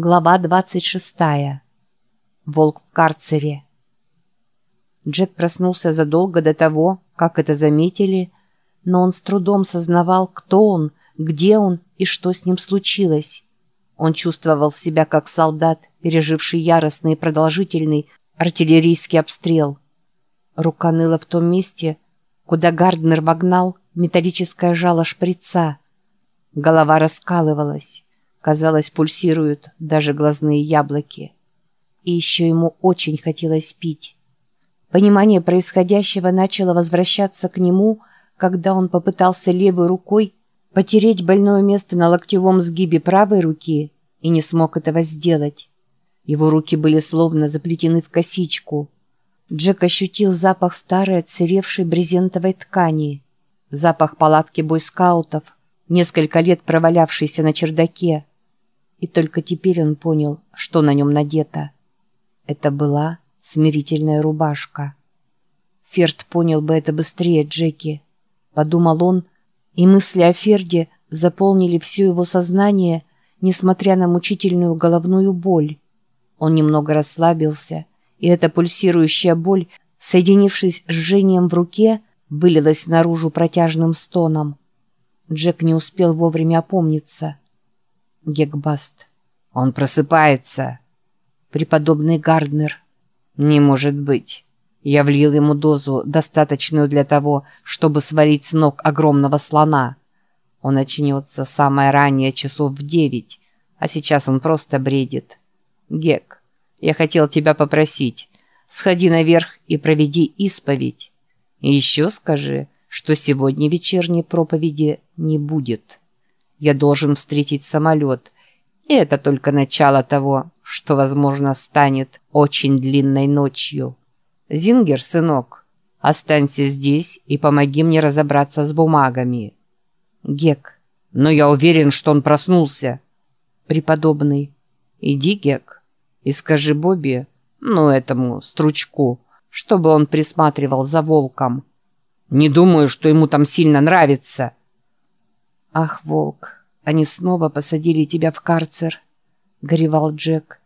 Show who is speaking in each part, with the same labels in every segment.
Speaker 1: Глава 26. Волк в карцере. Джек проснулся задолго до того, как это заметили, но он с трудом сознавал, кто он, где он и что с ним случилось. Он чувствовал себя как солдат, переживший яростный и продолжительный артиллерийский обстрел. Рука ныла в том месте, куда Гарднер вогнал металлическое жало шприца. Голова раскалывалась. Казалось, пульсируют даже глазные яблоки. И еще ему очень хотелось пить. Понимание происходящего начало возвращаться к нему, когда он попытался левой рукой потереть больное место на локтевом сгибе правой руки и не смог этого сделать. Его руки были словно заплетены в косичку. Джек ощутил запах старой отсыревшей брезентовой ткани, запах палатки бойскаутов, несколько лет провалявшейся на чердаке, и только теперь он понял, что на нем надето. Это была смирительная рубашка. Ферд понял бы это быстрее Джеки. Подумал он, и мысли о Ферде заполнили все его сознание, несмотря на мучительную головную боль. Он немного расслабился, и эта пульсирующая боль, соединившись с жжением в руке, вылилась наружу протяжным стоном. Джек не успел вовремя опомниться. Гекбаст. «Он просыпается!» Преподобный Гарднер. «Не может быть!» Я влил ему дозу, достаточную для того, чтобы свалить с ног огромного слона. Он очнется самое раннее часов в девять, а сейчас он просто бредит. Гек, я хотел тебя попросить, сходи наверх и проведи исповедь. И еще скажи, что сегодня вечерней проповеди не будет». Я должен встретить самолет. И это только начало того, что, возможно, станет очень длинной ночью. Зингер, сынок, останься здесь и помоги мне разобраться с бумагами. Гек. Но я уверен, что он проснулся. Преподобный. Иди, Гек, и скажи Бобби, ну, этому стручку, чтобы он присматривал за волком. Не думаю, что ему там сильно нравится. «Ах, волк, они снова посадили тебя в карцер», — горевал Джек.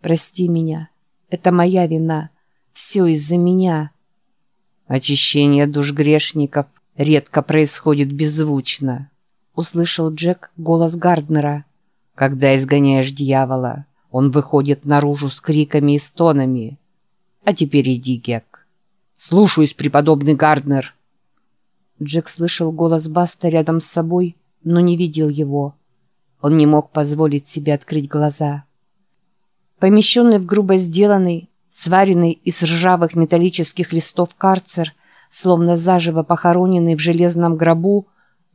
Speaker 1: «Прости меня. Это моя вина. Все из-за меня». «Очищение душ грешников редко происходит беззвучно», — услышал Джек голос Гарднера. «Когда изгоняешь дьявола, он выходит наружу с криками и стонами. А теперь иди, Гек». «Слушаюсь, преподобный Гарднер». Джек слышал голос Баста рядом с собой, но не видел его. Он не мог позволить себе открыть глаза. Помещенный в грубо сделанный, сваренный из ржавых металлических листов карцер, словно заживо похороненный в железном гробу,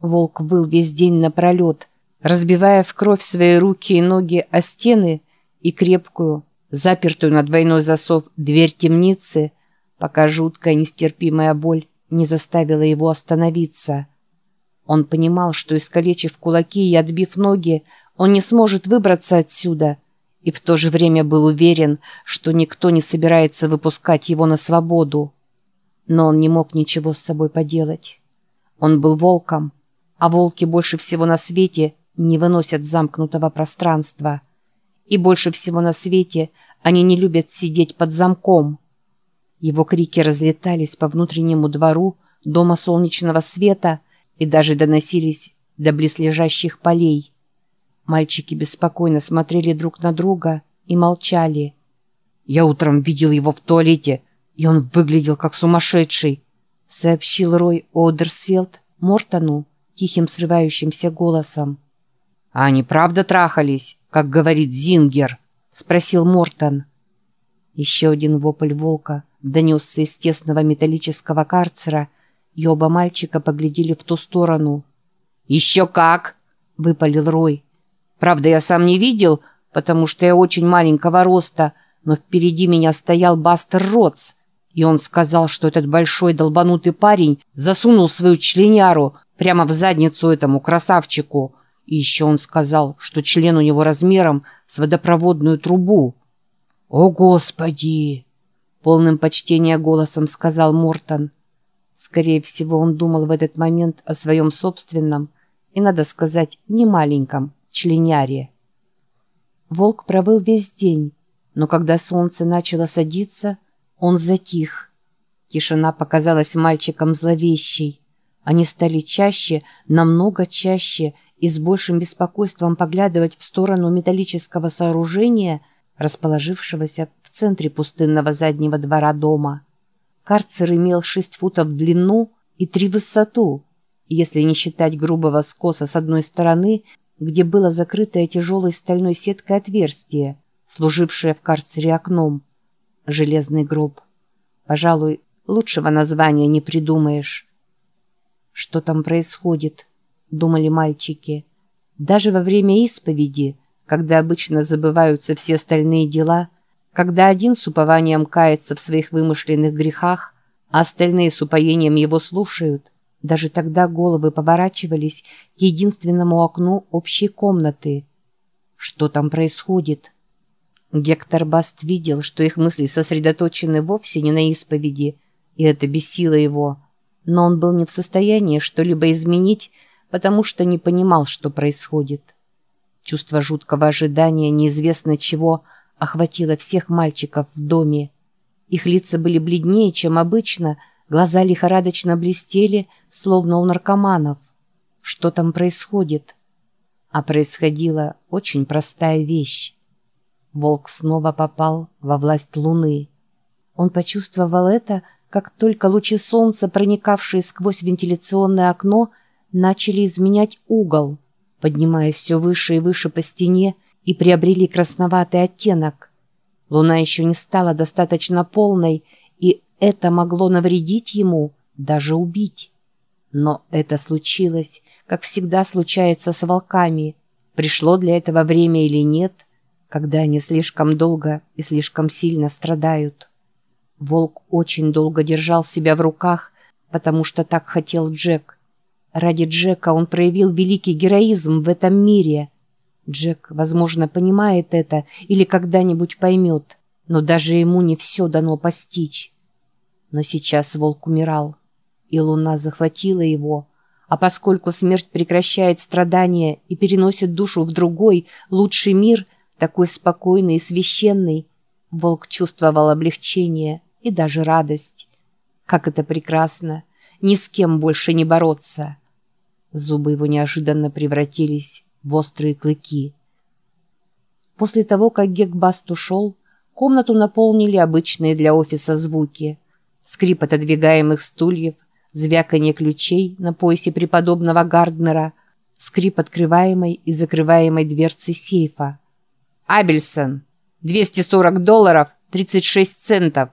Speaker 1: волк был весь день напролет, разбивая в кровь свои руки и ноги о стены и крепкую, запертую на двойной засов дверь темницы, пока жуткая нестерпимая боль не заставила его остановиться. Он понимал, что, искалечив кулаки и отбив ноги, он не сможет выбраться отсюда, и в то же время был уверен, что никто не собирается выпускать его на свободу. Но он не мог ничего с собой поделать. Он был волком, а волки больше всего на свете не выносят замкнутого пространства. И больше всего на свете они не любят сидеть под замком. Его крики разлетались по внутреннему двору дома солнечного света – и даже доносились до близлежащих полей. Мальчики беспокойно смотрели друг на друга и молчали. «Я утром видел его в туалете, и он выглядел как сумасшедший», сообщил Рой Одерсфелд Мортону тихим срывающимся голосом. «А они правда трахались, как говорит Зингер?» спросил Мортон. Еще один вопль волка донесся из тесного металлического карцера, и оба мальчика поглядели в ту сторону. «Еще как!» — выпалил Рой. «Правда, я сам не видел, потому что я очень маленького роста, но впереди меня стоял Бастер Ротс, и он сказал, что этот большой долбанутый парень засунул свою членяру прямо в задницу этому красавчику. И еще он сказал, что член у него размером с водопроводную трубу. «О, Господи!» — полным почтения голосом сказал Мортон. Скорее всего, он думал в этот момент о своем собственном и, надо сказать, не маленьком членяре. Волк провыл весь день, но когда солнце начало садиться, он затих. Тишина показалась мальчикам зловещей. Они стали чаще, намного чаще и с большим беспокойством поглядывать в сторону металлического сооружения, расположившегося в центре пустынного заднего двора дома. Карцер имел шесть футов в длину и три в высоту, если не считать грубого скоса с одной стороны, где было закрытое тяжелой стальной сеткой отверстие, служившее в карцере окном. Железный гроб. Пожалуй, лучшего названия не придумаешь. Что там происходит? Думали мальчики. Даже во время исповеди, когда обычно забываются все остальные дела, когда один с упованием кается в своих вымышленных грехах, а остальные с упоением его слушают, даже тогда головы поворачивались к единственному окну общей комнаты. Что там происходит? Гектор Баст видел, что их мысли сосредоточены вовсе не на исповеди, и это бесило его. Но он был не в состоянии что-либо изменить, потому что не понимал, что происходит. Чувство жуткого ожидания неизвестно чего охватило всех мальчиков в доме. Их лица были бледнее, чем обычно, глаза лихорадочно блестели, словно у наркоманов. Что там происходит? А происходила очень простая вещь. Волк снова попал во власть луны. Он почувствовал это, как только лучи солнца, проникавшие сквозь вентиляционное окно, начали изменять угол, поднимаясь все выше и выше по стене и приобрели красноватый оттенок. Луна еще не стала достаточно полной, и это могло навредить ему, даже убить. Но это случилось, как всегда случается с волками. Пришло для этого время или нет, когда они слишком долго и слишком сильно страдают. Волк очень долго держал себя в руках, потому что так хотел Джек. Ради Джека он проявил великий героизм в этом мире. Джек, возможно, понимает это или когда-нибудь поймет, но даже ему не все дано постичь. Но сейчас волк умирал и луна захватила его. А поскольку смерть прекращает страдания и переносит душу в другой, лучший мир, такой спокойный и священный, волк чувствовал облегчение и даже радость. Как это прекрасно! Ни с кем больше не бороться. Зубы его неожиданно превратились в острые клыки. После того, как Гекбаст ушел, комнату наполнили обычные для офиса звуки. Скрип отодвигаемых стульев – звяканье ключей на поясе преподобного Гарднера, скрип открываемой и закрываемой дверцы сейфа. «Абельсон! 240 долларов 36 центов!»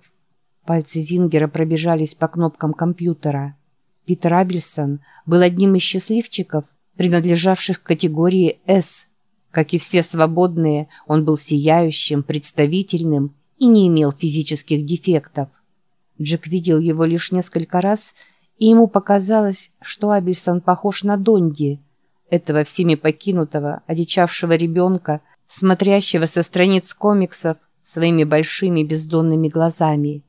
Speaker 1: Пальцы Зингера пробежались по кнопкам компьютера. Питер Абельсон был одним из счастливчиков, принадлежавших к категории «С». Как и все свободные, он был сияющим, представительным и не имел физических дефектов. Джек видел его лишь несколько раз и ему показалось, что Абельсон похож на Донди, этого всеми покинутого, одичавшего ребенка, смотрящего со страниц комиксов своими большими бездонными глазами.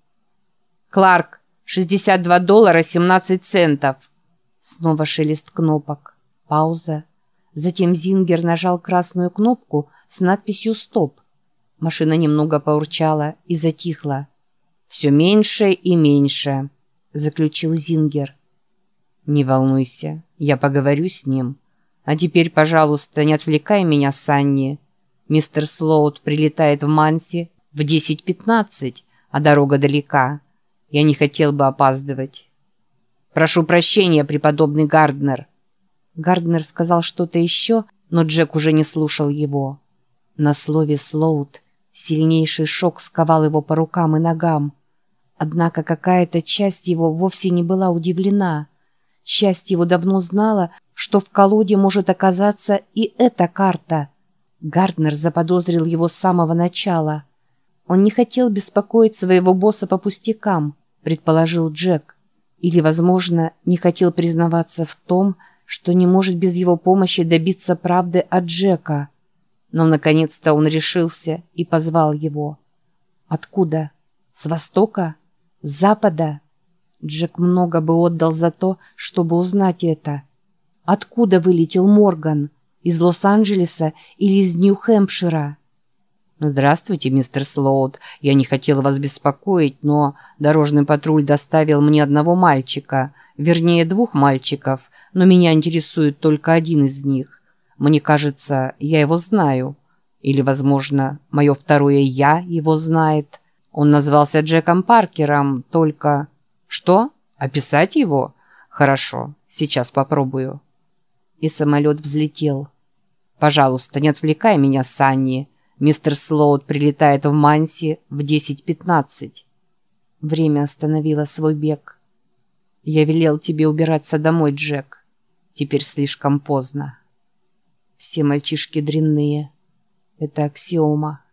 Speaker 1: «Кларк, 62 доллара 17 центов!» Снова шелест кнопок. Пауза. Затем Зингер нажал красную кнопку с надписью «Стоп». Машина немного поурчала и затихла. «Все меньше и меньше» заключил Зингер. «Не волнуйся, я поговорю с ним. А теперь, пожалуйста, не отвлекай меня, Санни. Мистер Слоут прилетает в Манси в 10.15, а дорога далека. Я не хотел бы опаздывать. Прошу прощения, преподобный Гарднер». Гарднер сказал что-то еще, но Джек уже не слушал его. На слове «Слоут» сильнейший шок сковал его по рукам и ногам. Однако какая-то часть его вовсе не была удивлена. Часть его давно знала, что в колоде может оказаться и эта карта. Гарднер заподозрил его с самого начала. Он не хотел беспокоить своего босса по пустякам, предположил Джек. Или, возможно, не хотел признаваться в том, что не может без его помощи добиться правды от Джека. Но, наконец-то, он решился и позвал его. «Откуда? С востока?» С запада. Джек много бы отдал за то, чтобы узнать это. Откуда вылетел Морган? Из Лос-Анджелеса или из Нью-Хэмпшира? «Здравствуйте, мистер Слоуд. Я не хотел вас беспокоить, но дорожный патруль доставил мне одного мальчика, вернее, двух мальчиков, но меня интересует только один из них. Мне кажется, я его знаю. Или, возможно, мое второе «я» его знает. Он назвался Джеком Паркером, только... Что? Описать его? Хорошо, сейчас попробую». И самолет взлетел. «Пожалуйста, не отвлекай меня, Санни». Мистер Слоуд прилетает в Манси в 10.15. Время остановило свой бег. Я велел тебе убираться домой, Джек. Теперь слишком поздно. Все мальчишки дрянные. Это аксиома.